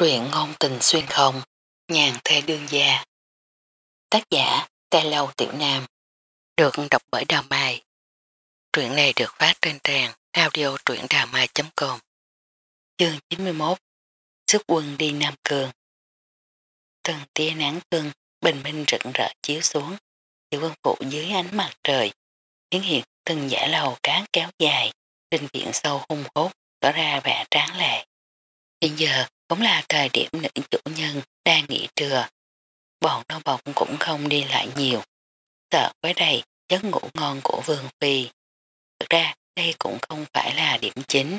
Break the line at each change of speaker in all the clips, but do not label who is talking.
Truyện ngôn tình xuyên không, nhàn thê đương gia. Tác giả, Tê Lâu Tiểu Nam. Được đọc bởi Đào Mai. Truyện này được phát trên trang audio truyệnđàmai.com Chương 91 Sức quân đi Nam Cường Từng tia nắng cưng bình minh rực rỡ chiếu xuống thì quân phụ dưới ánh mặt trời khiến hiện từng giả lầu cán kéo dài đình viện sâu hung hốt tỏ ra vẻ tráng lệ. Hiện giờ cũng là thời điểm nữ chủ nhân đang nghỉ trưa. Bọn nô bọc cũng không đi lại nhiều. Sợ với đầy giấc ngủ ngon của Vương Phi. Thực ra, đây cũng không phải là điểm chính.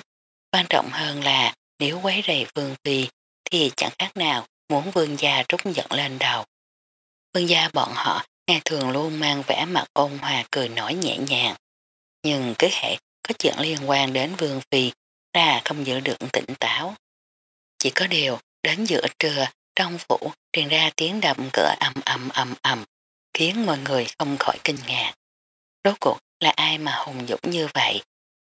Quan trọng hơn là, nếu quấy rầy Vương Phi, thì chẳng khác nào muốn Vương gia trút giận lên đầu. Vương gia bọn họ ngày thường luôn mang vẻ mặt ôn hòa cười nói nhẹ nhàng. Nhưng cứ hệ có chuyện liên quan đến Vương Phi là không giữ được tỉnh táo. Chỉ có điều, đến giữa trưa, trong phủ truyền ra tiếng đập cửa ầm ầm ầm ầm, khiến mọi người không khỏi kinh ngạc. Rốt cuộc là ai mà hùng dũng như vậy,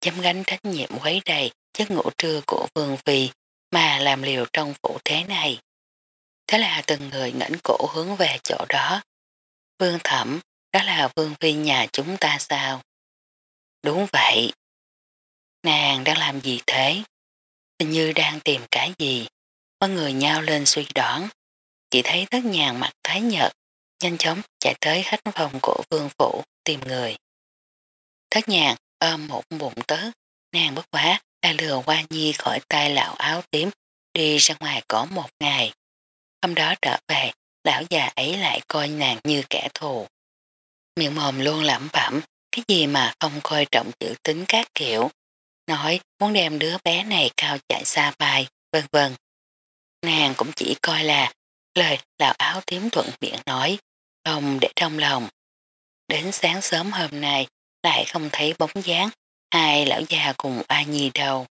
dám gánh trách nhiệm quấy đầy giấc ngủ trưa của Vương Phi mà làm liều trong phủ thế này. Thế là từng người ngẩng cổ hướng về chỗ đó. Vương Thẩm, đó là Vương Phi nhà chúng ta sao? Đúng vậy. Nàng đang làm gì thế? Hình như đang tìm cái gì. Mọi người nhau lên suy đoán. Chỉ thấy tất nhàn mặt thái nhật, nhanh chóng chạy tới khách phòng của vương phủ tìm người. Thất nhàn ôm một bụng tớ, nàng bất quá đã lừa qua nhi khỏi tay lão áo tím đi ra ngoài có một ngày. Hôm đó trở về, lão già ấy lại coi nàng như kẻ thù. Miệng mồm luôn lẩm bẩm, cái gì mà không coi trọng chữ tính các kiểu. Nói muốn đem đứa bé này cao chạy xa bài, vân vân. Nàng cũng chỉ coi là lời lão áo tím thuận miệng nói, không để trong lòng. Đến sáng sớm hôm nay lại không thấy bóng dáng hai lão già cùng A Nhi đâu.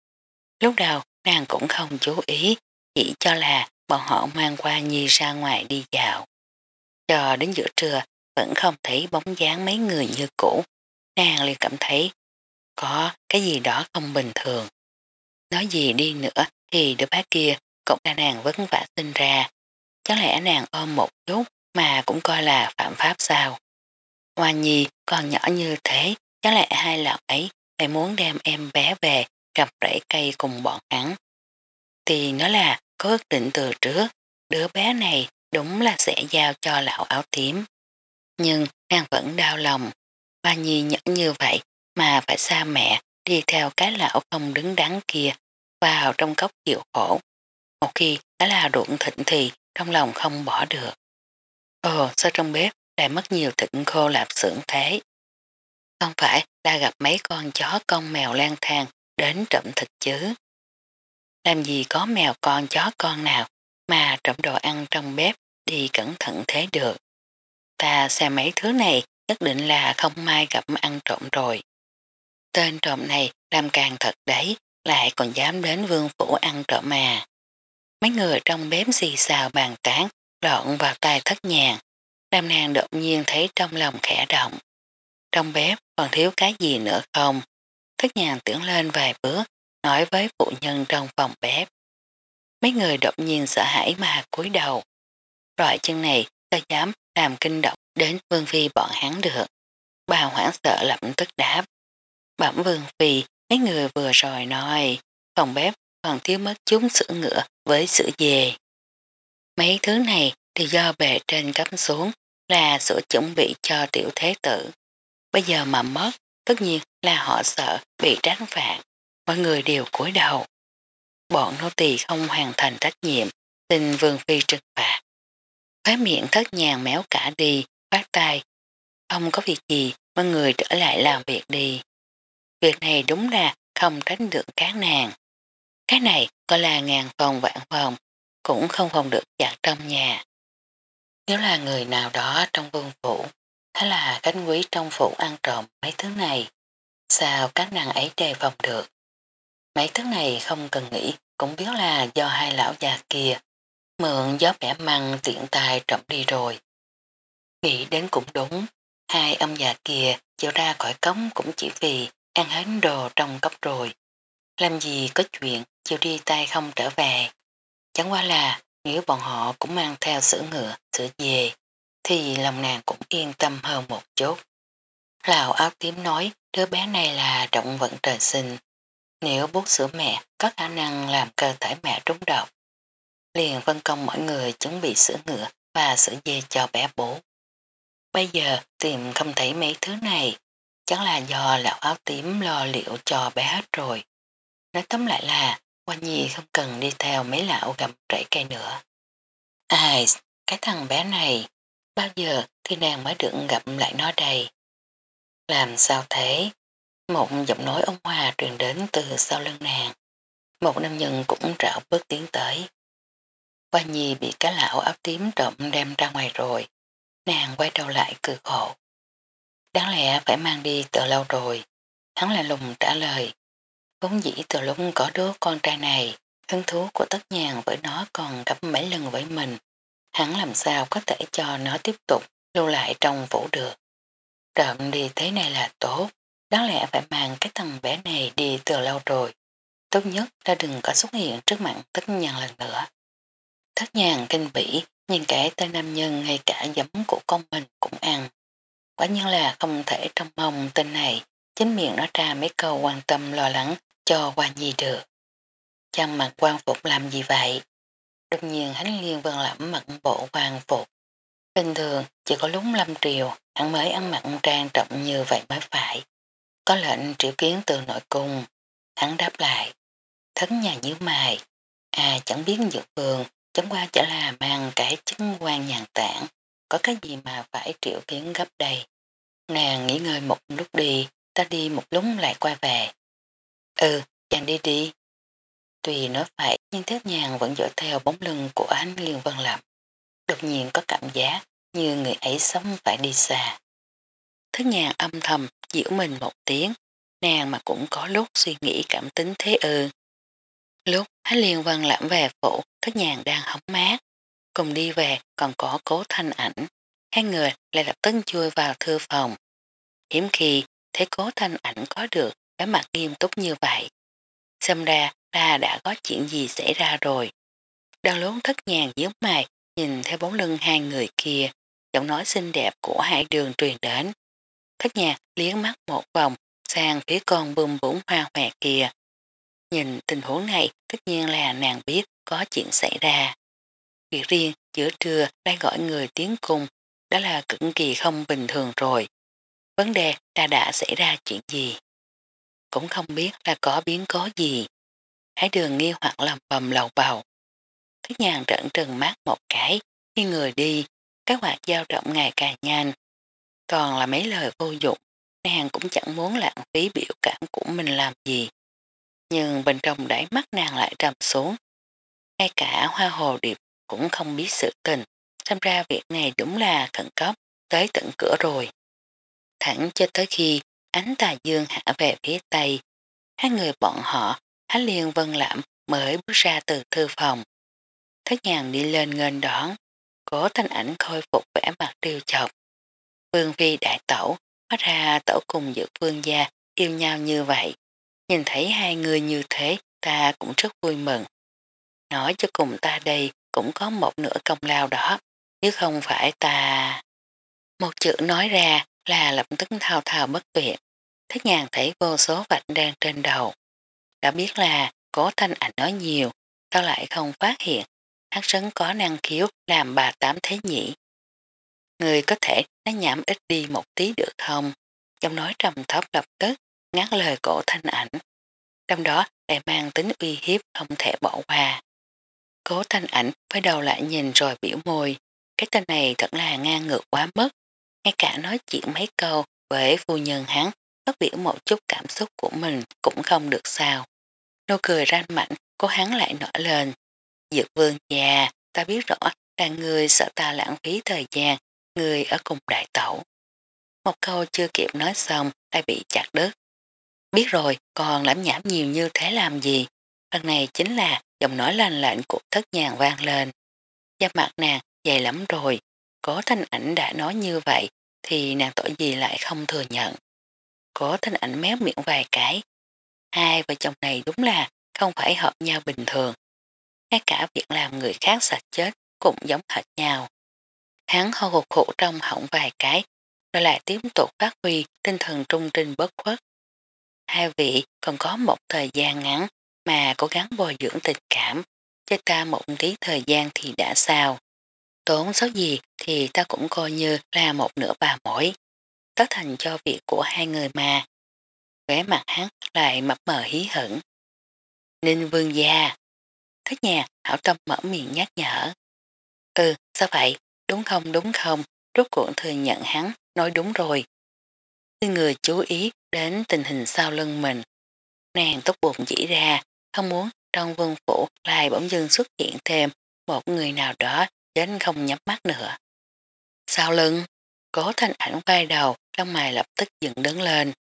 Lúc đầu nàng cũng không chú ý, chỉ cho là bọn họ mang qua Nhi ra ngoài đi dạo. Cho đến giữa trưa vẫn không thấy bóng dáng mấy người như cũ, nàng liền cảm thấy có cái gì đó không bình thường. Nói gì đi nữa thì đứa bác kia cũng là nàng vấn vả sinh ra. Chẳng lẽ nàng ôm một chút mà cũng coi là phạm pháp sao? Hoa nhi còn nhỏ như thế, chẳng lẽ hai lão ấy lại muốn đem em bé về gặp rễ cây cùng bọn hắn. Thì nó là có ước định từ trước, đứa bé này đúng là sẽ giao cho lão áo tím. Nhưng nàng vẫn đau lòng, Hoa nhi nhẫn như vậy mà phải xa mẹ đi theo cái lão không đứng đắn kia vào trong cốc chịu khổ. Một khi đã là ruộng thịnh thì trong lòng không bỏ được. Ồ, sao trong bếp lại mất nhiều thịnh khô lạp xưởng thế? Không phải đã gặp mấy con chó con mèo lang thang đến trộm thịt chứ. Làm gì có mèo con chó con nào mà trộm đồ ăn trong bếp đi cẩn thận thế được. Ta xem mấy thứ này nhất định là không may gặp ăn trộm rồi. Tên trộm này làm càng thật đấy, lại còn dám đến vương phủ ăn trộm mà. Mấy người trong bếp xì xào bàn tán, lộn vào tay thất nhàng. Nam nàng đột nhiên thấy trong lòng khẽ động. Trong bếp còn thiếu cái gì nữa không? Thất nhàng tưởng lên vài bước, nói với phụ nhân trong phòng bếp. Mấy người đột nhiên sợ hãi mà cúi đầu. Loại chân này ta dám làm kinh động đến vương phi bọn hắn được. Bà hoảng sợ lập tức đáp. Bẩm vương phi, mấy người vừa rồi nói, phòng bếp còn thiếu mất chúng sữa ngựa với sữa dê. Mấy thứ này thì do bề trên cấp xuống là sữa chuẩn bị cho tiểu thế tử. Bây giờ mà mất, tất nhiên là họ sợ bị tránh phạt. Mọi người đều cúi đầu. Bọn nô tỳ không hoàn thành trách nhiệm, tình vương phi trừng phạt. Khói miệng thất nhàng méo cả đi, phát tay. Không có việc gì, mọi người trở lại làm việc đi. Việc này đúng là không tránh được các nàng. Cái này gọi là ngàn phòng vạn phòng, cũng không phòng được chặt trong nhà. Nếu là người nào đó trong vương phủ, hay là cánh quý trong phủ ăn trộm mấy thứ này, sao các nàng ấy đề phòng được. Mấy thứ này không cần nghĩ, cũng biết là do hai lão già kia, mượn gió bẻ măng tiện tài trộm đi rồi. Nghĩ đến cũng đúng, hai ông già kia chịu ra khỏi cống cũng chỉ vì ăn hết đồ trong cốc rồi. Làm gì có chuyện chiều đi tay không trở về. Chẳng qua là nếu bọn họ cũng mang theo sữa ngựa, sữa dê, thì lòng nàng cũng yên tâm hơn một chút. Lào áo tím nói đứa bé này là động vận trời sinh. Nếu bút sữa mẹ có khả năng làm cơ thể mẹ trúng độc. Liền phân công mọi người chuẩn bị sữa ngựa và sữa dê cho bé bố. Bây giờ tìm không thấy mấy thứ này, chẳng là do lão áo tím lo liệu cho bé hết rồi. Nói tóm lại là Hoa Nhi không cần đi theo mấy lão gặm rễ cây nữa. Ai, cái thằng bé này, bao giờ thì nàng mới được gặp lại nó đây? Làm sao thế? Một giọng nói ông Hòa truyền đến từ sau lưng nàng. Một nam nhân cũng rạo bước tiến tới. Hoa Nhi bị cái lão áo tím trộm đem ra ngoài rồi. Nàng quay đầu lại cười khổ. Đáng lẽ phải mang đi từ lâu rồi. Hắn là lùng trả lời. Vốn dĩ từ lúc có đứa con trai này, hứng thú của tất nhàn với nó còn gấp mấy lần với mình. Hắn làm sao có thể cho nó tiếp tục lưu lại trong vũ được. Trộm đi thế này là tốt, đáng lẽ phải mang cái thằng bé này đi từ lâu rồi. Tốt nhất là đừng có xuất hiện trước mặt tất nhàn lần nữa. tất nhàn kinh bỉ, nhìn cái tên nam nhân ngay cả giấm của con mình cũng ăn. Quả nhiên là không thể trong mong tên này chính miệng nói ra mấy câu quan tâm lo lắng cho qua Nhi được. Chăng mặt quan phục làm gì vậy? Đột nhiên hắn liên vân lẩm mặc bộ quan phục. Bình thường chỉ có lúc lâm triều, hắn mới ăn mặc trang trọng như vậy mới phải. Có lệnh triệu kiến từ nội cung. Hắn đáp lại. Thấn nhà như mày. À chẳng biết dược vườn chẳng qua chỉ là mang cái chứng quan nhàn tản. Có cái gì mà phải triệu kiến gấp đây. Nàng nghỉ ngơi một lúc đi, ta đi một lúc lại quay về. Ừ, chàng đi đi. Tùy nói phải, nhưng thiết Nhàn vẫn dõi theo bóng lưng của anh Liên Vân Lập. Đột nhiên có cảm giác như người ấy sống phải đi xa. Thất Nhàn âm thầm giễu mình một tiếng, nàng mà cũng có lúc suy nghĩ cảm tính thế ư. Lúc hái Liên Vân lãm về phủ, Thất Nhàn đang hóng mát, cùng đi về còn có cố thanh ảnh, hai người lại lập tức chui vào thư phòng. Hiếm khi thấy cố thanh ảnh có được cái mặt nghiêm túc như vậy. Xem ra là đã có chuyện gì xảy ra rồi. Đang lốn thất nhàn dưới mày, nhìn theo bóng lưng hai người kia, giọng nói xinh đẹp của hai đường truyền đến. Thất nhàn liếng mắt một vòng sang phía con bùm bủng hoa hòe kia. Nhìn tình huống này tất nhiên là nàng biết có chuyện xảy ra. Việc riêng giữa trưa đang gọi người tiến cung đó là cực kỳ không bình thường rồi. Vấn đề là đã xảy ra chuyện gì? Cũng không biết là có biến cố gì. Hãy đường nghi hoặc làm bầm lầu bầu. Thứ nhàn trận trừng mắt một cái, khi người đi, các hoạt dao động ngày càng nhanh. Còn là mấy lời vô dụng, nàng cũng chẳng muốn lãng phí biểu cảm của mình làm gì. Nhưng bên trong đáy mắt nàng lại trầm xuống. Ngay cả hoa hồ điệp cũng không biết sự tình, xem ra việc này đúng là khẩn cấp, tới tận cửa rồi. Thẳng cho tới khi ánh tà dương hạ về phía tây, hai người bọn họ, Há Liên Vân Lãm mới bước ra từ thư phòng. Thất nhàng đi lên ngên đón, cố thanh ảnh khôi phục vẻ mặt tiêu chọc. Vương vi đại tẩu, hóa ra tẩu cùng giữa vương gia yêu nhau như vậy. Nhìn thấy hai người như thế, ta cũng rất vui mừng. Nói cho cùng ta đây cũng có một nửa công lao đó, nếu không phải ta... Một chữ nói ra là lập tức thao thao bất tuyệt. Thế nhàng thấy vô số vạch đang trên đầu. Đã biết là cố thanh ảnh nói nhiều, sao lại không phát hiện hát sấn có năng khiếu làm bà tám thế nhỉ. Người có thể nói nhảm ít đi một tí được không? Trong nói trầm thấp lập tức, ngắt lời cổ thanh ảnh. Trong đó lại mang tính uy hiếp không thể bỏ qua. Cố thanh ảnh với đầu lại nhìn rồi biểu môi. Cái tên này thật là ngang ngược quá mất. Ngay cả nói chuyện mấy câu với phu nhân hắn, phát biểu một chút cảm xúc của mình cũng không được sao. Nô cười ranh mạnh, cố hắn lại nở lên. Dược vương già, ta biết rõ là người sợ ta lãng phí thời gian, người ở cùng đại tẩu. Một câu chưa kịp nói xong đã bị chặt đứt. Biết rồi, còn lãm nhảm nhiều như thế làm gì? phần này chính là giọng nói lành lạnh của thất nhàng vang lên. Da mặt nàng dày lắm rồi, có thanh ảnh đã nói như vậy thì nàng tội gì lại không thừa nhận. Có thanh ảnh méo miệng vài cái. Hai vợ chồng này đúng là không phải hợp nhau bình thường. ngay cả việc làm người khác sạch chết cũng giống hệt nhau. Hắn hô hụt khổ trong họng vài cái, rồi lại tiếp tục phát huy tinh thần trung trinh bất khuất. Hai vị còn có một thời gian ngắn mà cố gắng bồi dưỡng tình cảm, cho ta một tí thời gian thì đã sao. Tốn số gì thì ta cũng coi như là một nửa bà mỗi Tất thành cho việc của hai người mà. Vé mặt hắn lại mập mờ hí hững Ninh vương gia. Thích nhà hảo tâm mở miệng nhắc nhở. Ừ, sao vậy? Đúng không đúng không? Rốt cuộc thừa nhận hắn, nói đúng rồi. Khi người chú ý đến tình hình sau lưng mình, nàng tốt bụng chỉ ra, không muốn trong vương phủ lại bỗng dưng xuất hiện thêm một người nào đó đến không nhắm mắt nữa. Sau lưng, cố thanh ảnh quay đầu, trong mày lập tức dựng đứng lên.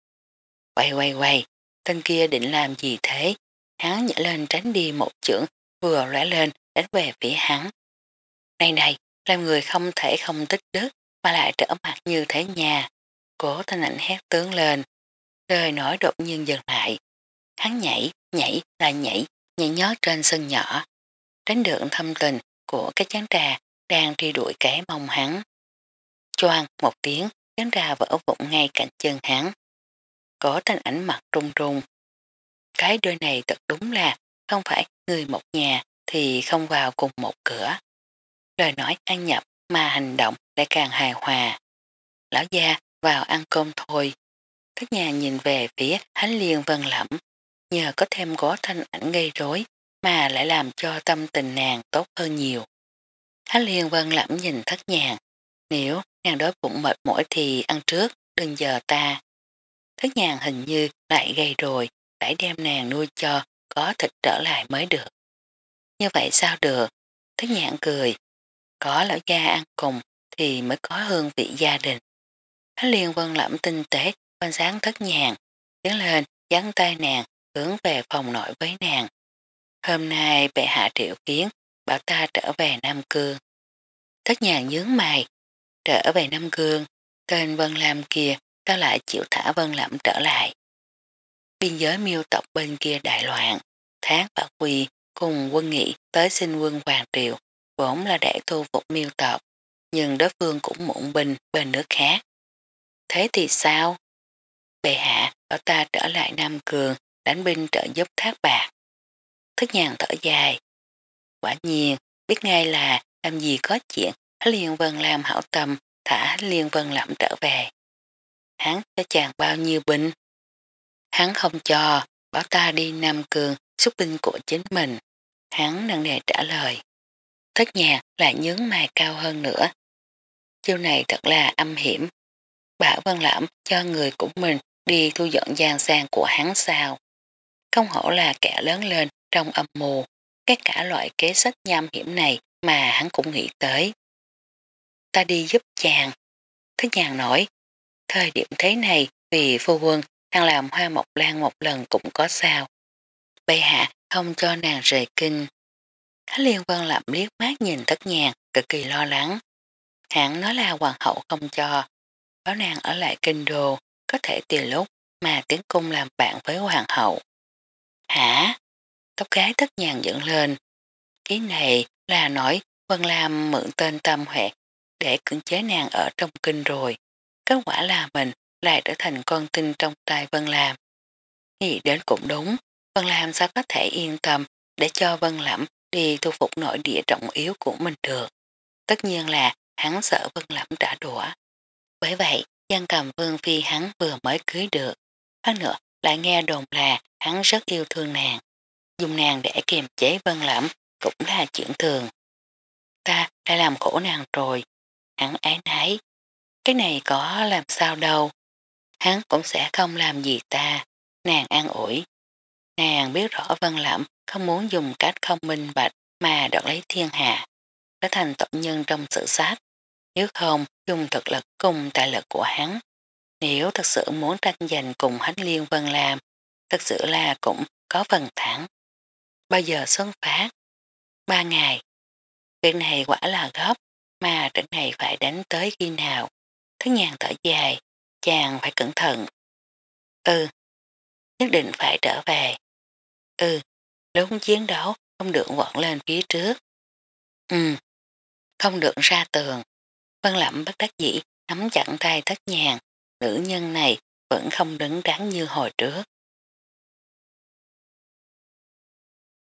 Quay quay quay, tên kia định làm gì thế? Hắn nhảy lên tránh đi một chưởng, vừa lóe lên đánh về phía hắn. Này này, làm người không thể không tích đức mà lại trở mặt như thế nhà. Cố thanh ảnh hét tướng lên. Lời nói đột nhiên dừng lại. Hắn nhảy, nhảy, lại nhảy, nhảy nhót trên sân nhỏ. Tránh được thâm tình của cái chán trà đang truy đuổi cái mông hắn. Choan một tiếng, chán trà vỡ vụn ngay cạnh chân hắn. Có thanh ảnh mặt trung trung. Cái đôi này thật đúng là không phải người một nhà thì không vào cùng một cửa. Lời nói ăn nhập mà hành động lại càng hài hòa. Lão gia vào ăn cơm thôi. Các nhà nhìn về phía hánh liên vân lẫm, nhờ có thêm gó thanh ảnh gây rối mà lại làm cho tâm tình nàng tốt hơn nhiều. Hánh liên vân lẫm nhìn thất nhàng, nếu nàng đói bụng mệt mỏi thì ăn trước, đừng giờ ta. Thất nhàng hình như lại gây rồi, phải đem nàng nuôi cho có thịt trở lại mới được. Như vậy sao được? Thất nhàng cười, có lão gia ăn cùng thì mới có hương vị gia đình. Thánh liên vân lẫm tinh tế, quan sáng thất nhàng, tiến lên, dắn tay nàng, hướng về phòng nội với nàng. Hôm nay bệ hạ triệu kiến, bảo ta trở về Nam Cương. Thất nhàng nhướng mày, trở về Nam Cương, tên Vân Lam kia, ta lại chịu thả Vân Lẫm trở lại. Biên giới miêu tộc bên kia đại loạn, tháng và quy cùng quân nghị tới xin quân Hoàng Triều, vốn là để thu phục miêu tộc, nhưng đối phương cũng muộn binh bên nước khác. Thế thì sao? Bệ hạ bảo ta trở lại Nam Cường đánh binh trợ giúp thác bạc. Thức nhàn thở dài. Quả nhiên, biết ngay là làm gì có chuyện Liên Vân làm hảo tâm thả Liên Vân lẩm trở về. Hắn cho chàng bao nhiêu binh? Hắn không cho, bảo ta đi Nam Cường xuất binh của chính mình. Hắn nặng nề trả lời. Thất nhạc lại nhướng mày cao hơn nữa. Chiêu này thật là âm hiểm. Bảo Vân Lãm cho người của mình đi thu dọn gian sang của hắn sao. Không hổ là kẻ lớn lên trong âm mù, cái cả loại kế sách nham hiểm này mà hắn cũng nghĩ tới. Ta đi giúp chàng. Thế nhàng nổi, thời điểm thế này vì phu quân đang làm hoa mộc lan một lần cũng có sao. Bệ hạ không cho nàng rời kinh. Khá liên vân lạm liếc mát nhìn thất nhàng, cực kỳ lo lắng. Hẳn nói là hoàng hậu không cho. Báo nàng ở lại kinh đô, có thể tìm lúc mà tiến cung làm bạn với hoàng hậu. Hả? Tóc gái thất nhàng dựng lên. Ý này là nói Vân Lam mượn tên tâm huệ để cưỡng chế nàng ở trong kinh rồi. Kết quả là mình lại trở thành con tin trong tay Vân Lam. Nghĩ đến cũng đúng, Vân Lam sao có thể yên tâm để cho Vân Lẩm đi thu phục nội địa trọng yếu của mình được. Tất nhiên là hắn sợ Vân Lẩm trả đũa. Bởi vậy, dân cầm Vương Phi hắn vừa mới cưới được. Hơn nữa, lại nghe đồn là hắn rất yêu thương nàng. Dùng nàng để kiềm chế Vân lẫm cũng là chuyện thường. Ta đã làm khổ nàng rồi. Hắn ái nái. Cái này có làm sao đâu. Hắn cũng sẽ không làm gì ta. Nàng an ủi. Nàng biết rõ Vân lẫm không muốn dùng cách không minh bạch mà đoạt lấy thiên hạ, Đã thành tội nhân trong sự sát. Nếu không, dùng thực lực cùng tài lực của hắn. Nếu thật sự muốn tranh giành cùng Hách Liên Vân làm, thật sự là cũng có phần thẳng. Bao giờ xuân phát? Ba ngày. Việc này quả là gấp, mà trận này phải đánh tới khi nào. Thứ nhàn thở dài, chàng phải cẩn thận. Ừ, nhất định phải trở về. Ừ, lúc chiến đấu không được quẩn lên phía trước. Ừ, không được ra tường. Vân Lẩm bất đắc dĩ nắm chặn tay thất nhàng, nữ nhân này vẫn không đứng đắn như hồi trước.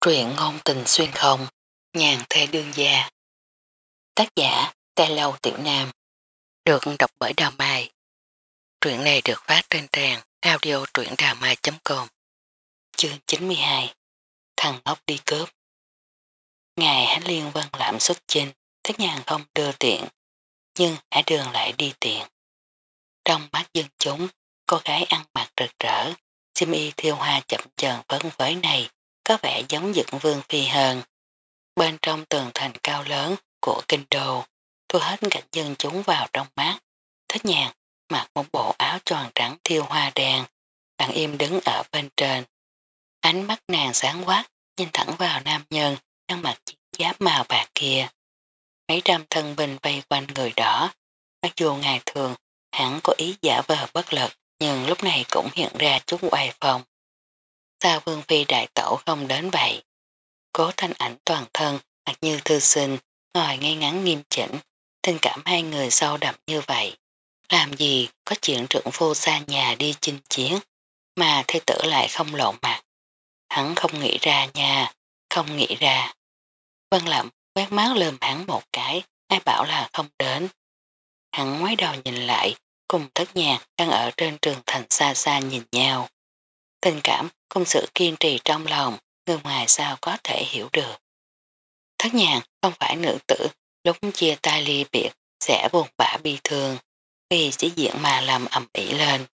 Truyện ngôn tình xuyên không, nhàn thê đương gia. Tác giả, Tê Lâu Tiểu Nam. Được đọc bởi Đào Mai. Truyện này được phát trên trang audio truyệnđàmai.com Chương 92 Thằng ngốc đi cướp Ngày Hánh Liên Vân làm xuất chinh, tất nhàn không đưa tiện, nhưng Hải Đường lại đi tiện. Trong mắt dân chúng, cô gái ăn mặc rực rỡ, xiêm y thiêu hoa chậm chờn vấn với này có vẻ giống dựng vương phi hờn. Bên trong tường thành cao lớn của kinh đô, thu hết gạch dân chúng vào trong mắt. thích nhàng mặc một bộ áo tròn trắng thiêu hoa đèn lặng im đứng ở bên trên. Ánh mắt nàng sáng quát, nhìn thẳng vào nam nhân, đang mặc chiếc giáp màu bạc kia. Mấy trăm thân binh vây quanh người đỏ, mặc dù ngày thường hẳn có ý giả vờ bất lực, nhưng lúc này cũng hiện ra chút oai phong. Sao Vương Phi đại tẩu không đến vậy? Cố thanh ảnh toàn thân, mặc như thư sinh, ngồi ngay ngắn nghiêm chỉnh, tình cảm hai người sâu đậm như vậy. Làm gì có chuyện trưởng phu xa nhà đi chinh chiến, mà thê tử lại không lộ mặt. Hắn không nghĩ ra nha, không nghĩ ra. Vân lậm quét máu lườm hắn một cái, ai bảo là không đến. Hắn ngoái đầu nhìn lại, cùng thất nhạc đang ở trên trường thành xa xa nhìn nhau. Tình cảm cùng sự kiên trì trong lòng, người ngoài sao có thể hiểu được. Thất nhàng không phải nữ tử, lúc chia tay ly biệt, sẽ buồn bã bi thương, vì chỉ diện mà làm ẩm ỉ lên.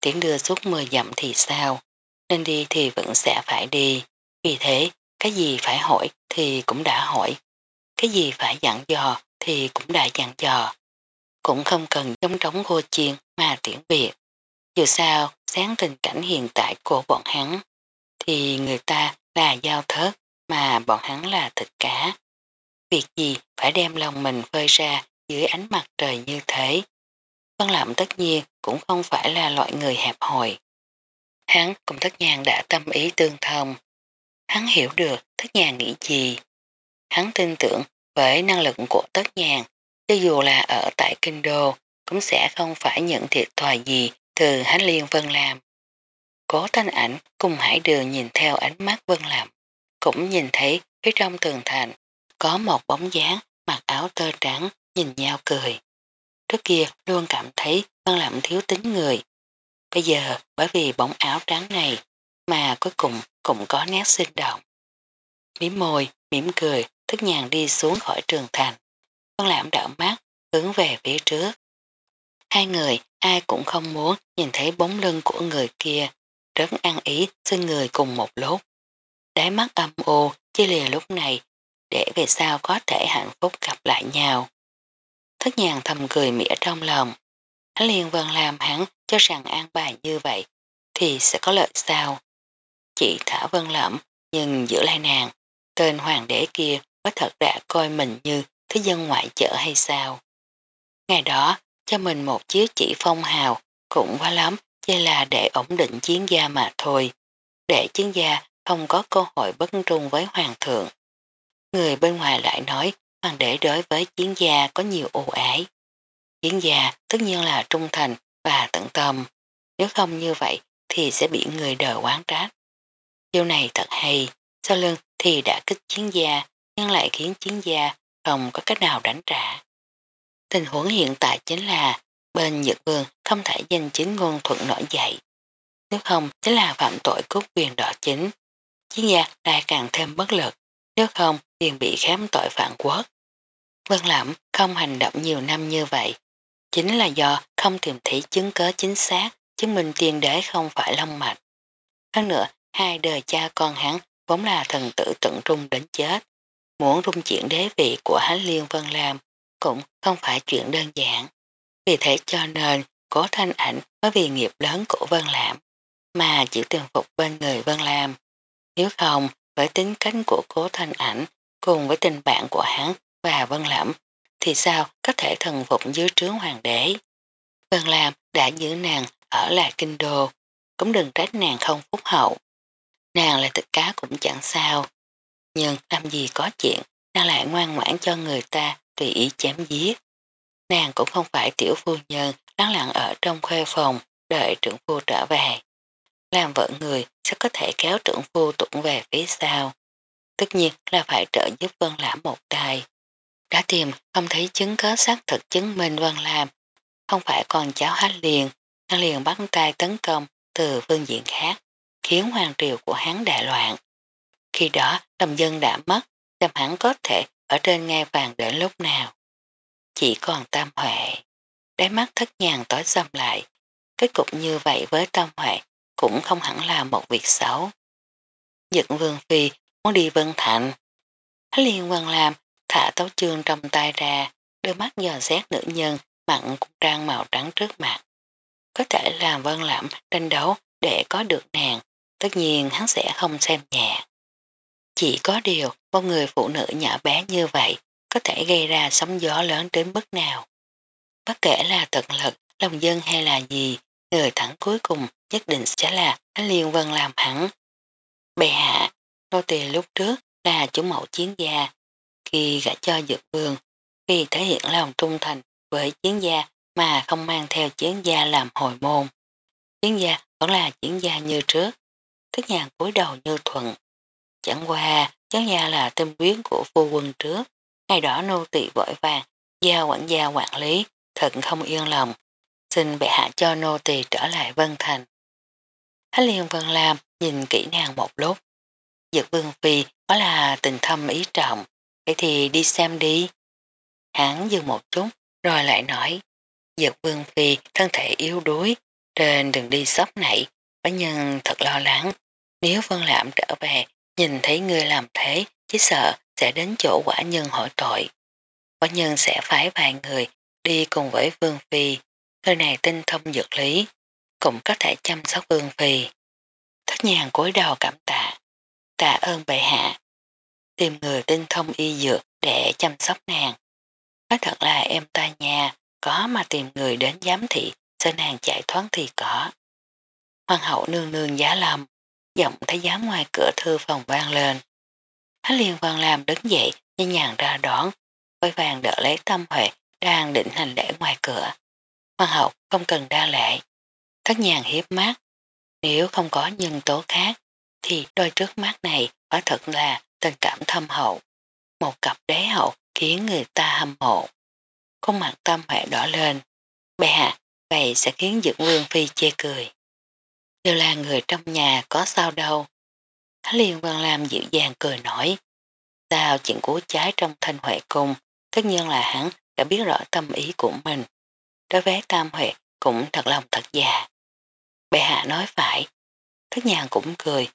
Tiếng đưa suốt 10 dặm thì sao, nên đi thì vẫn sẽ phải đi, vì thế cái gì phải hỏi thì cũng đã hỏi, cái gì phải dặn dò thì cũng đã dặn dò. Cũng không cần giống trống gô chiên mà tiễn biệt. Dù sao, sáng tình cảnh hiện tại của bọn hắn, thì người ta là giao thớt mà bọn hắn là thịt cá. Việc gì phải đem lòng mình phơi ra dưới ánh mặt trời như thế. Vân Lạm tất nhiên cũng không phải là loại người hẹp hòi. Hắn cùng thất nhàn đã tâm ý tương thông. Hắn hiểu được thất nhàn nghĩ gì. Hắn tin tưởng với năng lực của tất nhàn cho dù là ở tại Kinh Đô, cũng sẽ không phải nhận thiệt thòi gì từ Hánh Liên Vân làm. Cố thanh ảnh cùng hải đường nhìn theo ánh mắt Vân làm, cũng nhìn thấy phía trong tường thành có một bóng dáng mặc áo tơ trắng nhìn nhau cười. Trước kia luôn cảm thấy Vân làm thiếu tính người. Bây giờ bởi vì bóng áo trắng này mà cuối cùng cũng có nét sinh động. Mím môi, mỉm cười, thức nhàn đi xuống khỏi trường thành. Vân làm đảo mắt, hướng về phía trước. Hai người ai cũng không muốn nhìn thấy bóng lưng của người kia, rất ăn ý xin người cùng một lúc. Đáy mắt âm ô chia lìa lúc này để về sau có thể hạnh phúc gặp lại nhau. Thất nhàn thầm cười mỉa trong lòng. Hắn liền vần làm hắn cho rằng an bài như vậy thì sẽ có lợi sao. Chị thả vân lẫm nhưng giữ lại nàng tên hoàng đế kia có thật đã coi mình như thế dân ngoại chợ hay sao. Ngày đó cho mình một chiếc chỉ phong hào cũng quá lắm chỉ là để ổn định chiến gia mà thôi. Để chiến gia không có cơ hội bất trung với hoàng thượng. Người bên ngoài lại nói hoàng đế đối với chiến gia có nhiều ưu ái. Chiến gia tất nhiên là trung thành và tận tâm. Nếu không như vậy thì sẽ bị người đời quán trách. Điều này thật hay, sau lưng thì đã kích chiến gia nhưng lại khiến chiến gia không có cách nào đánh trả. Tình huống hiện tại chính là bên Nhật Vương không thể danh chính ngôn thuận nổi dậy. Nếu không chính là phạm tội cốt quyền đỏ chính. Chiến gia lại càng thêm bất lực, nếu không liền bị khám tội phản quốc. Vân Lẩm không hành động nhiều năm như vậy, chính là do không tìm thấy chứng cớ chính xác chứng minh tiền đế không phải long mạch. Hơn nữa, hai đời cha con hắn vốn là thần tử tận trung đến chết. Muốn rung chuyển đế vị của Hán Liên Vân Lam cũng không phải chuyện đơn giản. Vì thế cho nên cố thanh ảnh mới vì nghiệp lớn của Vân lãm mà chịu tiền phục bên người Vân Lam. Nếu không, với tính cách của cố thanh ảnh cùng với tình bạn của hắn và Vân lãm thì sao có thể thần phục dưới trướng hoàng đế. Vân Lam đã giữ nàng ở lại kinh đô, cũng đừng trách nàng không phúc hậu. Nàng là thịt cá cũng chẳng sao. nhưng làm gì có chuyện, nàng lại ngoan ngoãn cho người ta tùy ý chém giết. Nàng cũng không phải tiểu phu nhân lắng lặng ở trong khuê phòng đợi trưởng phu trở về. Làm vợ người sẽ có thể kéo trưởng phu tụng về phía sau. Tất nhiên là phải trợ giúp Vân Lãm một tay. Đã tìm không thấy chứng cớ xác thực chứng minh Vân Lam không phải con cháu hát liền, hắn liền bắt tay tấn công từ phương diện khác, khiến hoàng triều của hắn đại loạn. Khi đó đồng dân đã mất, làm hắn có thể ở trên ngai vàng đến lúc nào. Chỉ còn tam huệ, đáy mắt thất nhàng tối dâm lại, kết cục như vậy với tam huệ cũng không hẳn là một việc xấu. dựng vương phi muốn đi vân thạnh. Hắn liên quan làm thả tấu chương trong tay ra, đôi mắt dò xét nữ nhân mặn cũng trang màu trắng trước mặt. Có thể làm vân lãm tranh đấu để có được nàng, tất nhiên hắn sẽ không xem nhẹ. Chỉ có điều, một người phụ nữ nhỏ bé như vậy có thể gây ra sóng gió lớn đến mức nào. Bất kể là thật lực, lòng dân hay là gì, người thẳng cuối cùng nhất định sẽ là Thánh Liên Vân làm hẳn. Bệ hạ, nô tỳ lúc trước là chủ mẫu chiến gia, khi gã cho dược vương, vì thể hiện lòng trung thành với chiến gia mà không mang theo chiến gia làm hồi môn. Chiến gia vẫn là chiến gia như trước, thức nhàng cúi đầu như thuận. Chẳng qua, chiến gia là tâm quyến của phu quân trước, ngày đó nô tỳ vội vàng, giao quản gia quản lý, thật không yên lòng, xin bệ hạ cho nô tỳ trở lại Vân Thành. Thái Liên Vân Lam nhìn kỹ nàng một lúc. giật Vương Phi có là tình thâm ý trọng, vậy thì đi xem đi. Hắn dừng một chút, rồi lại nói, giật Vương Phi thân thể yếu đuối, trên đừng đi sóc nảy, bá nhân thật lo lắng. Nếu Vân Lam trở về, nhìn thấy ngươi làm thế, chỉ sợ sẽ đến chỗ quả nhân hỏi tội. Quả nhân sẽ phái vài người đi cùng với Vương Phi, người này tinh thông dược lý, cũng có thể chăm sóc Vương Phi. Thất nhàng cúi đầu cảm tạ, tạ ơn bệ hạ, tìm người tinh thông y dược để chăm sóc nàng. Nói thật là em ta nhà, có mà tìm người đến giám thị, sẽ nàng chạy thoáng thì có. Hoàng hậu nương nương giá lầm, giọng thấy giám ngoài cửa thư phòng vang lên. Hắn liền vàng làm đứng dậy, như nhàn ra đón, vội vàng đỡ lấy tâm huệ, đang định hành lễ ngoài cửa. Hoàng hậu không cần đa lễ. Thất nhàn hiếp mắt. Nếu không có nhân tố khác, thì đôi trước mắt này quả thật là tình cảm thâm hậu. Một cặp đế hậu khiến người ta hâm mộ. Khuôn mặt tâm huệ đỏ lên. bè hạ, vậy sẽ khiến dưỡng vương phi chê cười. Đều là người trong nhà có sao đâu. Hắn liên Văn làm dịu dàng cười nổi. Sao chuyện cố trái trong thanh huệ cung, tất nhiên là hắn đã biết rõ tâm ý của mình. Đối với tam huệ cũng thật lòng thật già. Bệ hạ nói phải. Thất nhàng cũng cười.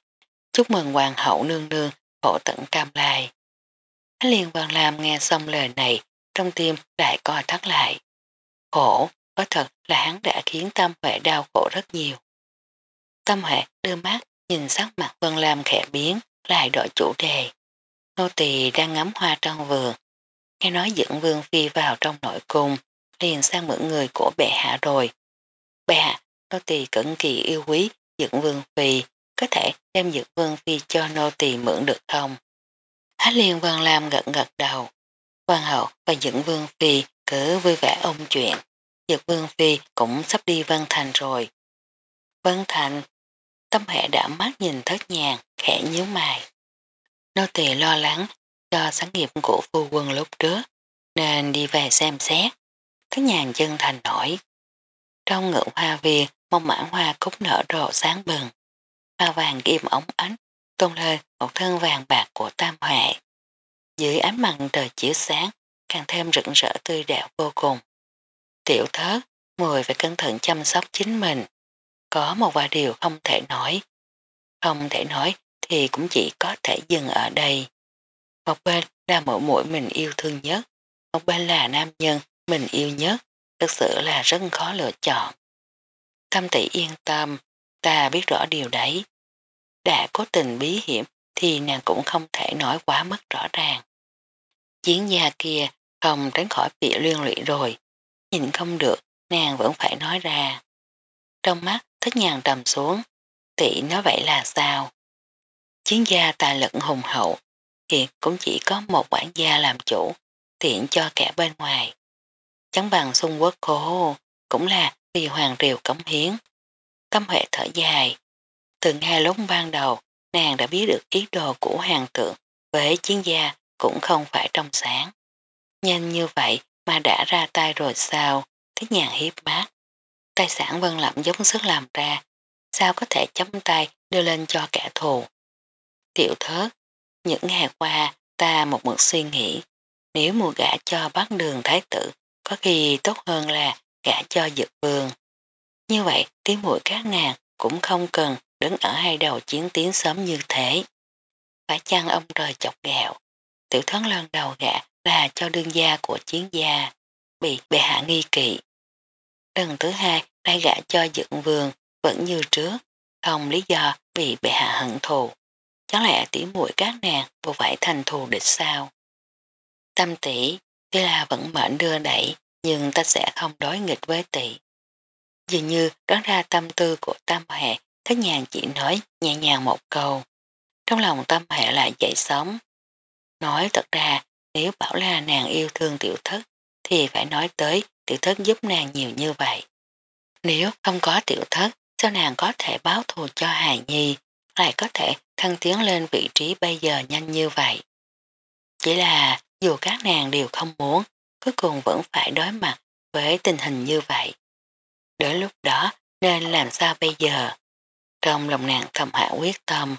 Chúc mừng hoàng hậu nương nương phổ tận cam lai. Hắn liên Văn làm nghe xong lời này trong tim lại co thắt lại. Khổ, có thật là hắn đã khiến tâm huệ đau khổ rất nhiều. Tâm huệ đưa mắt nhìn sắc mặt Vân Lam khẽ biến lại đổi chủ đề. Nô tỳ đang ngắm hoa trong vườn. Nghe nói dẫn vương phi vào trong nội cung liền sang mượn người của bệ hạ rồi. Bệ hạ, nô tỳ cẩn kỳ yêu quý dẫn vương phi có thể đem dược vương phi cho nô tỳ mượn được không? Há liền Vân Lam gật gật đầu. Hoàng hậu và dẫn Vương Phi cứ vui vẻ ôm chuyện. Dược Vương Phi cũng sắp đi Vân Thành rồi. Vân Thành, tâm hệ đã mắt nhìn thất nhàng, khẽ nhíu mày. Nô tỳ lo lắng cho sáng nghiệp của phu quân lúc trước, nên đi về xem xét. Thất nhàng chân thành nổi. Trong ngưỡng hoa viên, mong mãn hoa cúc nở rộ sáng bừng. Hoa vàng kim ống ánh, tôn lên một thân vàng bạc của tam hệ. Dưới ánh mặt trời chiếu sáng, càng thêm rực rỡ tươi đẹp vô cùng. Tiểu thớt, mùi phải cẩn thận chăm sóc chính mình. Có một vài điều không thể nói. Không thể nói thì cũng chỉ có thể dừng ở đây. Một bên là mỗi mũi mình yêu thương nhất, một bên là nam nhân mình yêu nhất, thực sự là rất khó lựa chọn. Tâm tỷ yên tâm, ta biết rõ điều đấy. Đã cố tình bí hiểm thì nàng cũng không thể nói quá mất rõ ràng. Chiến gia kia không tránh khỏi bị liên lụy rồi, nhìn không được, nàng vẫn phải nói ra. Trong mắt thích nhàn trầm xuống, tỷ nói vậy là sao? Chiến gia tài lực hùng hậu, hiện cũng chỉ có một quản gia làm chủ, tiện cho kẻ bên ngoài. Chẳng bằng xung quốc khô cũng là vì hoàng triều cống hiến. Tâm hệ thở dài, từ ngay lúc ban đầu, nàng đã biết được ý đồ của hàng tượng với chiến gia cũng không phải trong sáng. Nhanh như vậy mà đã ra tay rồi sao, thích nhàn hiếp mát. Tài sản vân lẩm giống sức làm ra, sao có thể chấm tay đưa lên cho kẻ thù. Tiểu thớt, những ngày qua ta một mực suy nghĩ, nếu mùa gã cho bác đường thái tử, có khi tốt hơn là gã cho dực vương. Như vậy tiếng mũi các nàng cũng không cần đứng ở hai đầu chiến tiến sớm như thế. Phải chăng ông trời chọc gạo, tiểu thoán lần đầu gã là cho đương gia của chiến gia, bị bệ hạ nghi kỵ. Lần thứ hai lại gã cho dựng vườn vẫn như trước, không lý do bị bệ hạ hận thù. Chẳng lẽ tỉ muội các nàng vô phải thành thù địch sao? Tâm tỷ, tuy là vẫn mệnh đưa đẩy, nhưng ta sẽ không đối nghịch với tỷ. Dường như đoán ra tâm tư của Tam Hệ, Thế nhàng chỉ nói nhẹ nhàng một câu. Trong lòng Tâm Hệ lại dậy sống. Nói thật ra, nếu bảo là nàng yêu thương tiểu thất, thì phải nói tới tiểu thất giúp nàng nhiều như vậy. Nếu không có tiểu thất, sao nàng có thể báo thù cho hà nhi, lại có thể thăng tiến lên vị trí bây giờ nhanh như vậy. Chỉ là dù các nàng đều không muốn, cuối cùng vẫn phải đối mặt với tình hình như vậy. Đến lúc đó nên làm sao bây giờ? Trong lòng nàng thầm hạ quyết tâm,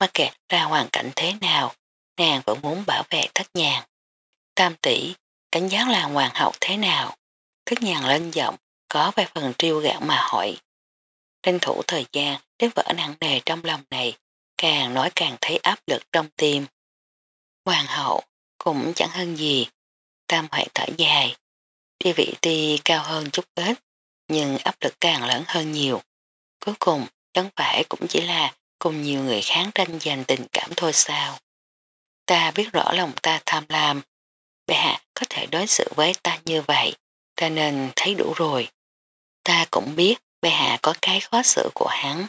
mắc kẹt ra hoàn cảnh thế nào, nàng vẫn muốn bảo vệ thất nhàng. Tam tỷ, cảnh giác là hoàng hậu thế nào? Thất nhàng lên giọng, có vài phần triêu gạo mà hỏi. Tranh thủ thời gian để vỡ nặng nề trong lòng này, càng nói càng thấy áp lực trong tim. Hoàng hậu cũng chẳng hơn gì, tam hoại thở dài, địa vị tuy cao hơn chút ít, nhưng áp lực càng lớn hơn nhiều. Cuối cùng, chẳng phải cũng chỉ là cùng nhiều người kháng tranh giành tình cảm thôi sao. Ta biết rõ lòng ta tham lam, bệ hạ có thể đối xử với ta như vậy, cho nên thấy đủ rồi. Ta cũng biết bệ hạ có cái khó xử của hắn.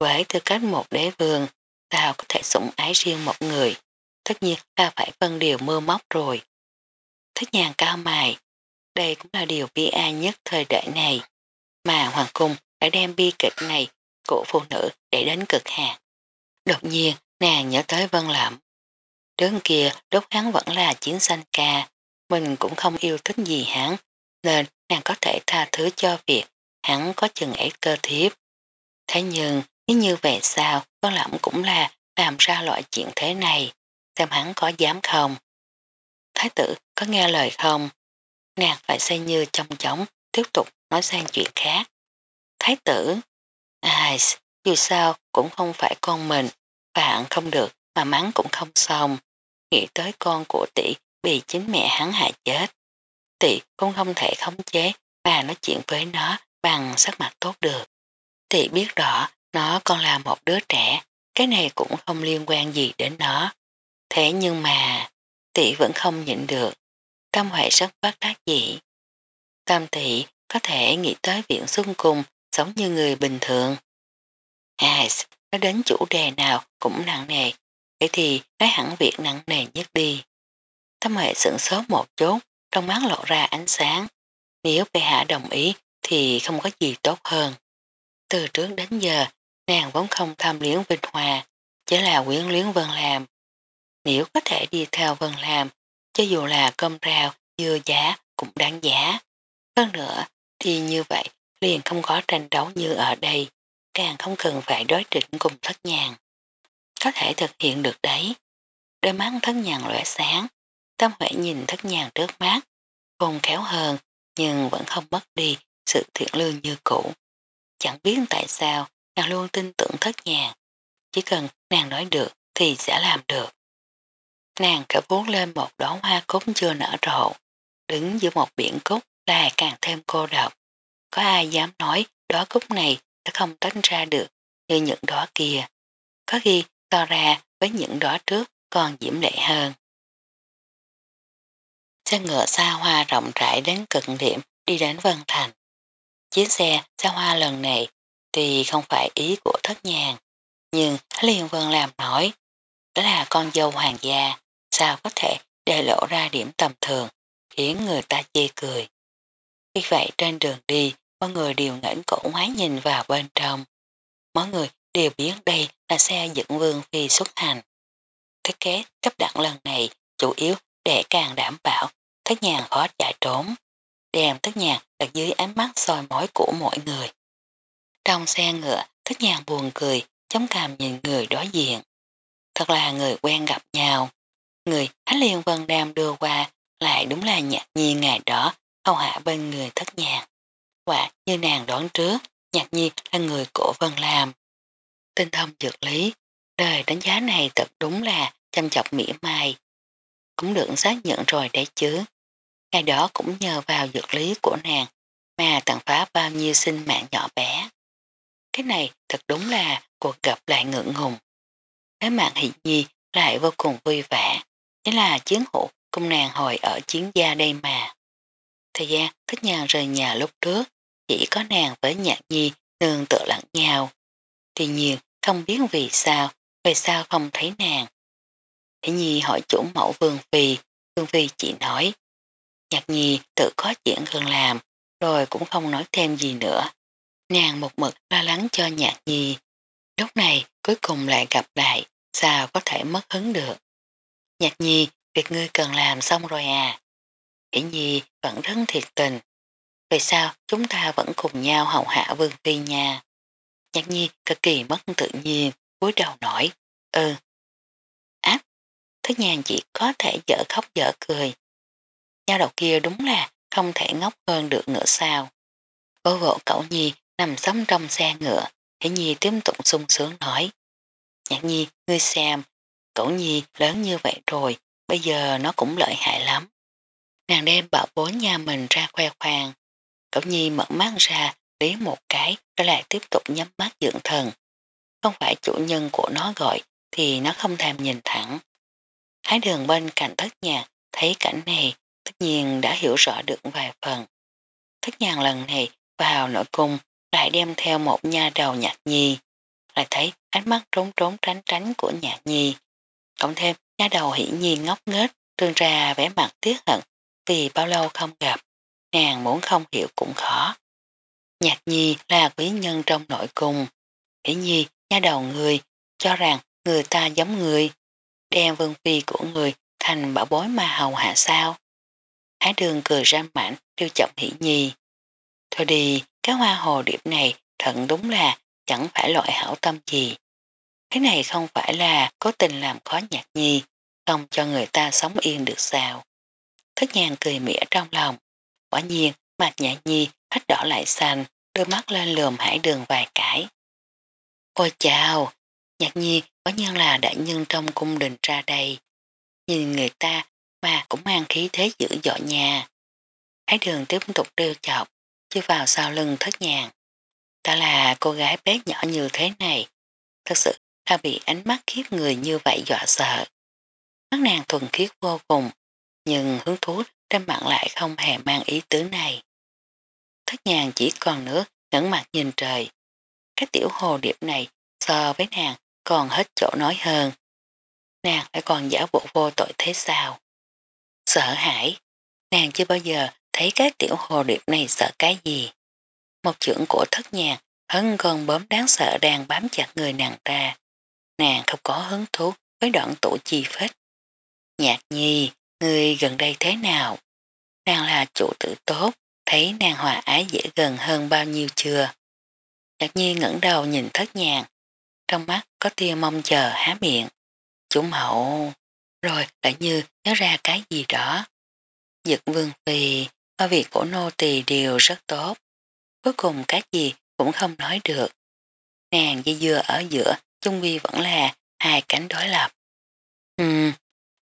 Với tư cách một đế vương, tao có thể sủng ái riêng một người, tất nhiên ta phải phân điều mưa móc rồi. Thích nhàn cao mài, đây cũng là điều bi ai nhất thời đại này, mà Hoàng Cung đã đem bi kịch này của phụ nữ để đến cực hạn. Đột nhiên, nàng nhớ tới Vân Lẩm. Đứng kia, đốt hắn vẫn là chiến sanh ca, mình cũng không yêu thích gì hắn, nên nàng có thể tha thứ cho việc hắn có chừng ấy cơ thiếp. Thế nhưng, nếu như vậy sao, con lẫm cũng là làm ra loại chuyện thế này, xem hắn có dám không. Thái tử có nghe lời không? Nàng phải xây như trong chóng, tiếp tục nói sang chuyện khác. Thái tử, ai, dù sao cũng không phải con mình, bạn không được mà mắng cũng không xong. Nghĩ tới con của tỷ bị chính mẹ hắn hại chết. Tỷ cũng không thể khống chế và nói chuyện với nó bằng sắc mặt tốt được. Tỷ biết rõ nó còn là một đứa trẻ, cái này cũng không liên quan gì đến nó. Thế nhưng mà, tỷ vẫn không nhịn được. Tâm huệ rất bất đắc dĩ. Tâm tỷ có thể nghĩ tới viện xuân cùng sống như người bình thường. À, nó đến chủ đề nào cũng nặng nề, vậy thì nói hẳn việc nặng nề nhất đi. Tâm huệ sửng sốt một chút, trong mắt lộ ra ánh sáng. Nếu bệ hạ đồng ý thì không có gì tốt hơn. Từ trước đến giờ, nàng vốn không tham liếng Vinh Hòa, chỉ là quyến luyến Vân làm. Nếu có thể đi theo Vân làm, cho dù là cơm rào, dưa giá cũng đáng giá. Hơn nữa, thì như vậy liền không có tranh đấu như ở đây, càng không cần phải đối địch cùng thất nhàn. Có thể thực hiện được đấy. Đôi mắt thất nhàn lõe sáng, tâm huệ nhìn thất nhàn trước mắt, khôn khéo hơn, nhưng vẫn không mất đi sự thiện lương như cũ. Chẳng biết tại sao nàng luôn tin tưởng thất nhàn, chỉ cần nàng nói được thì sẽ làm được. Nàng cả vốn lên một đóa hoa cúc chưa nở rộ, đứng giữa một biển cúc là càng thêm cô độc. Có ai dám nói đó cúc này đã không tách ra được như những đóa kia. Có khi to ra với những đóa trước còn diễm lệ hơn. Xe ngựa xa hoa rộng rãi đến cực điểm đi đến Vân Thành. Chiếc xe xa hoa lần này thì không phải ý của thất nhàng, nhưng Liên Vân làm nói đó là con dâu hoàng gia, sao có thể để lộ ra điểm tầm thường, khiến người ta chê cười. Vì vậy trên đường đi, mọi người đều ngẩng cổ ngoái nhìn vào bên trong. Mọi người đều biết đây là xe dẫn vương phi xuất hành. Thiết kế cấp đẳng lần này chủ yếu để càng đảm bảo thất nhàn khó chạy trốn, đem thất nhàn đặt dưới ánh mắt soi mối của mọi người. Trong xe ngựa, thất nhàn buồn cười, chống cằm nhìn người đối diện. Thật là người quen gặp nhau. Người Thánh Liên Vân Đam đưa qua lại đúng là nhạc nhi ngày đó hầu hạ bên người thất nhàn. Quả như nàng đoán trước, nhạc nhi là người của Vân Lam. Tinh thông dược lý, đời đánh giá này thật đúng là chăm chọc mỉa mai. Cũng được xác nhận rồi đấy chứ. Ngày đó cũng nhờ vào dược lý của nàng mà tàn phá bao nhiêu sinh mạng nhỏ bé. Cái này thật đúng là cuộc gặp lại ngượng ngùng. Cái mạng hiện nhi lại vô cùng vui vẻ, Thế là chiến hữu cùng nàng hồi ở chiến gia đây mà. Thời gian thích nhàng rời nhà lúc trước, chỉ có nàng với nhạc nhi nương tự lẫn nhau. Tuy nhiên không biết vì sao, vì sao không thấy nàng. Thế nhi hỏi chủ mẫu Vương Phi, Vương Phi chỉ nói. Nhạc nhi tự có chuyện gần làm, rồi cũng không nói thêm gì nữa. Nàng một mực lo lắng cho nhạc nhi. Lúc này cuối cùng lại gặp lại, sao có thể mất hứng được. Nhạc nhi, việc ngươi cần làm xong rồi à. Thế nhi vẫn rất thiệt tình. Vì sao chúng ta vẫn cùng nhau hậu hạ vương phi nha. Nhạc nhi cực kỳ mất tự nhiên, cúi đầu nổi. Ừ thế thức nhàn chỉ có thể dở khóc dở cười. Nhà đầu kia đúng là không thể ngốc hơn được nữa sao. Vô vộ cậu nhi nằm sống trong xe ngựa, Thế nhi tiếp tục sung sướng nói. Nhạc nhi, ngươi xem, cậu nhi lớn như vậy rồi, bây giờ nó cũng lợi hại lắm. Nàng đem bảo bối nhà mình ra khoe khoang. Cậu nhi mở mắt ra, lý một cái, rồi lại tiếp tục nhắm mắt dưỡng thần. Không phải chủ nhân của nó gọi, thì nó không thèm nhìn thẳng. Thái đường bên cạnh thất nhạc, thấy cảnh này, tất nhiên đã hiểu rõ được vài phần. Thất nhạc lần này vào nội cung lại đem theo một nha đầu nhạc nhi, lại thấy ánh mắt trốn trốn tránh tránh của nhạc nhi. Cộng thêm nha đầu hỷ nhi ngốc nghếch, trương ra vẻ mặt tiếc hận vì bao lâu không gặp, nàng muốn không hiểu cũng khó. Nhạc nhi là quý nhân trong nội cung, hỷ nhi nha đầu người cho rằng người ta giống người, đem vương phi của người thành bảo bối mà hầu hạ sao. Hải đường cười ra mảnh, tiêu chậm hỷ nhi. Thôi đi, cái hoa hồ điệp này thật đúng là chẳng phải loại hảo tâm gì. Cái này không phải là cố tình làm khó nhạc nhi, không cho người ta sống yên được sao. Thất nhàng cười mỉa trong lòng. Quả nhiên, mặt nhạc nhi hết đỏ lại xanh, đôi mắt lên lườm hải đường vài cái. Ôi chào, nhạc nhi có nhân là đại nhân trong cung đình ra đây. Nhìn người ta mà cũng mang khí thế dữ dội nhà. Ái đường tiếp tục đeo chọc, chứ vào sau lưng thất nhàng. Ta là cô gái bé nhỏ như thế này. Thật sự ta bị ánh mắt khiếp người như vậy dọa sợ. Mắt nàng thuần khiết vô cùng, nhưng hứng thú trên mặt lại không hề mang ý tứ này. Thất nhàng chỉ còn nữa ngẩn mặt nhìn trời. Cái tiểu hồ điệp này so với nàng còn hết chỗ nói hơn. Nàng lại còn giả bộ vô tội thế sao? Sợ hãi, nàng chưa bao giờ thấy cái tiểu hồ điệp này sợ cái gì. Một trưởng của thất nhạc, hấn con bấm đáng sợ đang bám chặt người nàng ta. Nàng không có hứng thú với đoạn tủ chi phết. Nhạc nhi, người gần đây thế nào? Nàng là chủ tử tốt, thấy nàng hòa ái dễ gần hơn bao nhiêu chưa? Nhạc nhi ngẩng đầu nhìn thất nhạc, trong mắt có tia mong chờ há miệng. Chủ mẫu, rồi lại như nhớ ra cái gì đó. Dực vương phi, ở việc của nô tỳ đều rất tốt. Cuối cùng cái gì cũng không nói được. Nàng dây dưa ở giữa, chung vi vẫn là hai cánh đối lập. Ừm,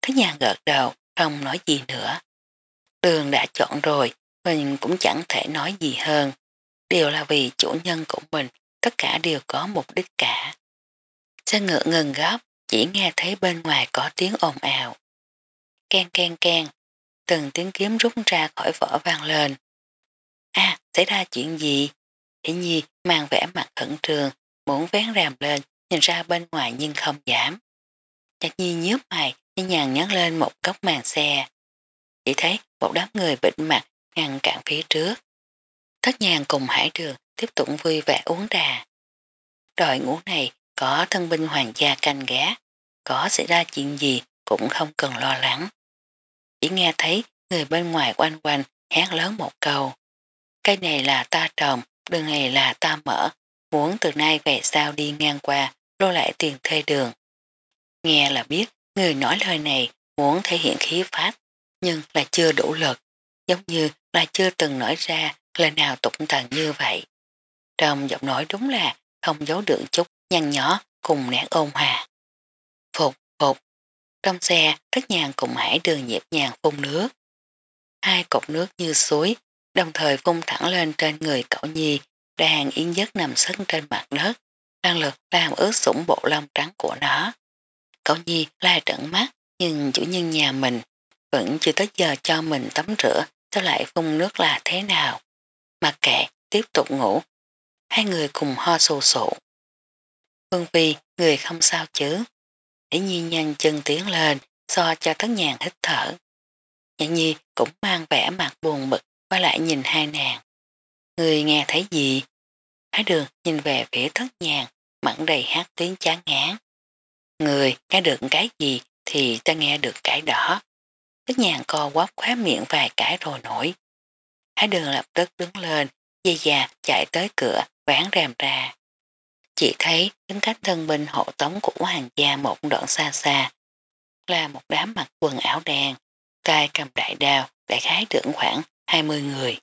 thứ nhà gợt đầu, không nói gì nữa. Đường đã chọn rồi, mình cũng chẳng thể nói gì hơn. Đều là vì chủ nhân của mình, tất cả đều có mục đích cả. Xe ngựa ngừng gấp, chỉ nghe thấy bên ngoài có tiếng ồn ào. Ken ken ken, từng tiếng kiếm rút ra khỏi vỏ vang lên. À, xảy ra chuyện gì? thị nhi mang vẻ mặt khẩn trường, muốn vén ràm lên, nhìn ra bên ngoài nhưng không giảm. Nhạc nhi nhớp mày, nhẹ nhàng nhắn lên một góc màn xe. Chỉ thấy một đám người bịnh mặt ngăn cản phía trước. Thất nhàng cùng hải đường tiếp tục vui vẻ uống trà. Đội ngũ này có thân binh hoàng gia canh gá, có xảy ra chuyện gì cũng không cần lo lắng. Chỉ nghe thấy người bên ngoài quanh quanh hét lớn một câu. Cái này là ta trồng, đường này là ta mở, muốn từ nay về sau đi ngang qua, lô lại tiền thuê đường. Nghe là biết người nói lời này muốn thể hiện khí phát, nhưng là chưa đủ lực, giống như là chưa từng nói ra lời nào tụng tần như vậy. Trong giọng nói đúng là không giấu được chút nhăn nhỏ cùng nén ôn hòa. Phục, phục, trong xe tất nhàng cùng hải đường nhịp nhàng phun nước. Hai cột nước như suối, đồng thời phun thẳng lên trên người cậu nhi đang yên giấc nằm sân trên mặt đất, đang lực làm ướt sủng bộ lông trắng của nó. Cậu nhi la trận mắt, nhưng chủ nhân nhà mình vẫn chưa tới giờ cho mình tắm rửa, sao lại phun nước là thế nào. Mặc kệ, tiếp tục ngủ. Hai người cùng ho sù sụ. Phương phi người không sao chứ. Để nhi nhanh chân tiến lên, so cho tất nhàn hít thở. Nhã nhi cũng mang vẻ mặt buồn bực, qua lại nhìn hai nàng. Người nghe thấy gì? Thái đường nhìn về phía thất nhàn, mặn đầy hát tiếng chán ngán. Người nghe được cái gì thì ta nghe được cái đó. Thất nhàn co quắp khóa miệng vài cái rồi nổi. Thái đường lập tức đứng lên, dây già chạy tới cửa, ván rèm ra. Chỉ thấy đứng cách thân binh hộ tống của hàng gia một đoạn xa xa, là một đám mặc quần áo đen, tay cầm đại đao, đại khái trưởng khoảng 20 người.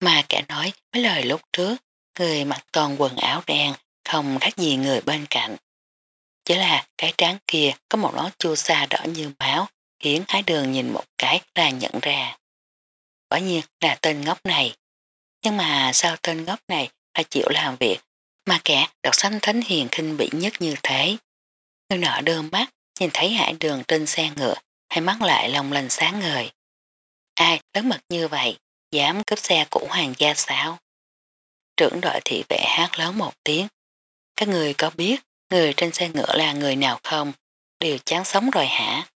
Mà kẻ nói mấy lời lúc trước, người mặc toàn quần áo đen, không khác gì người bên cạnh. Chỉ là cái trán kia có một nó chua xa đỏ như máu, khiến hái đường nhìn một cái là nhận ra. Quả nhiên là tên ngốc này. Nhưng mà sao tên ngốc này lại chịu làm việc, mà kẻ đọc sanh thánh hiền kinh bị nhất như thế. Người nọ đơm mắt, nhìn thấy hải đường trên xe ngựa, hay mắt lại lòng lành sáng ngời. Ai lớn mật như vậy, dám cướp xe của hoàng gia sao? Trưởng đội thị vệ hát lớn một tiếng. Các người có biết người trên xe ngựa là người nào không? Đều chán sống rồi hả?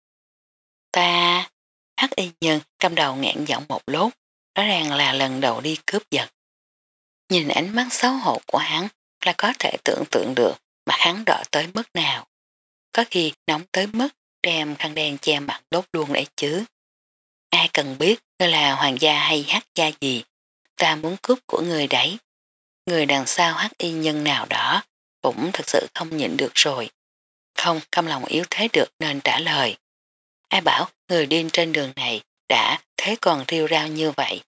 Ta... Hắc y nhân cầm đầu ngẹn giọng một lúc, rõ ràng là lần đầu đi cướp giật. Nhìn ánh mắt xấu hổ của hắn là có thể tưởng tượng được mặt hắn đỏ tới mức nào. Có khi nóng tới mức đem khăn đen che mặt đốt luôn đấy chứ. Ai cần biết ngươi là hoàng gia hay hát gia gì, ta muốn cướp của người đấy. Người đằng sau hát y nhân nào đó cũng thật sự không nhịn được rồi. Không căm lòng yếu thế được nên trả lời. Ai bảo người điên trên đường này đã thế còn riêu rao như vậy.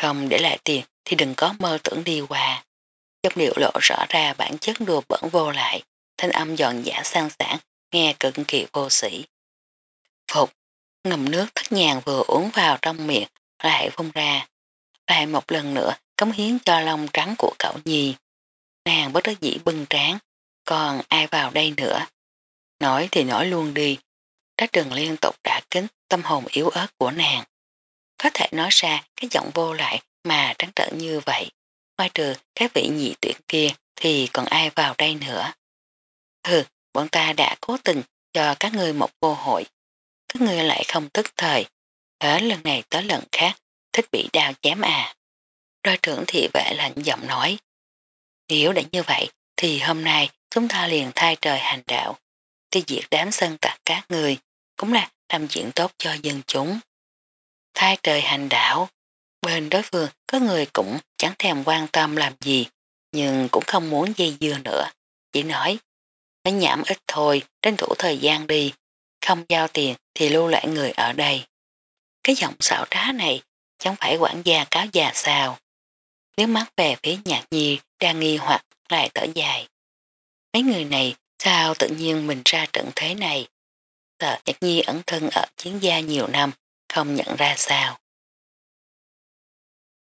Không để lại tiền thì đừng có mơ tưởng đi qua chất liệu lộ rõ ra bản chất đùa bẩn vô lại, thanh âm giòn giả sang sản, nghe cực kỳ vô sĩ. Phục, ngầm nước thất nhàng vừa uống vào trong miệng, lại phun ra. Lại một lần nữa cống hiến cho lông trắng của cậu nhi. Nàng bất đắc dĩ bưng tráng, còn ai vào đây nữa. Nói thì nói luôn đi, trách đường liên tục đã kính tâm hồn yếu ớt của nàng. Có thể nói ra cái giọng vô lại mà trắng trở như vậy. Qua trừ các vị nhị tuyển kia thì còn ai vào đây nữa. Ừ, bọn ta đã cố tình cho các ngươi một cơ hội. Các ngươi lại không tức thời. Thế lần này tới lần khác, thích bị đao chém à. Đôi trưởng thị vệ lạnh giọng nói. Nếu đã như vậy, thì hôm nay chúng ta liền thay trời hành đạo. Thì diệt đám sân tạc các người, cũng là làm chuyện tốt cho dân chúng. Thay trời hành đạo, bên đối phương có người cũng chẳng thèm quan tâm làm gì, nhưng cũng không muốn dây dưa nữa. Chỉ nói, nói nhảm ít thôi, tranh thủ thời gian đi, không giao tiền thì lưu lại người ở đây. Cái giọng xảo trá này chẳng phải quản gia cáo già sao. Nếu mắt về phía nhạc nhi đang nghi hoặc lại thở dài. Mấy người này sao tự nhiên mình ra trận thế này? Sợ nhạc nhi ẩn thân ở chiến gia nhiều năm, không nhận ra sao.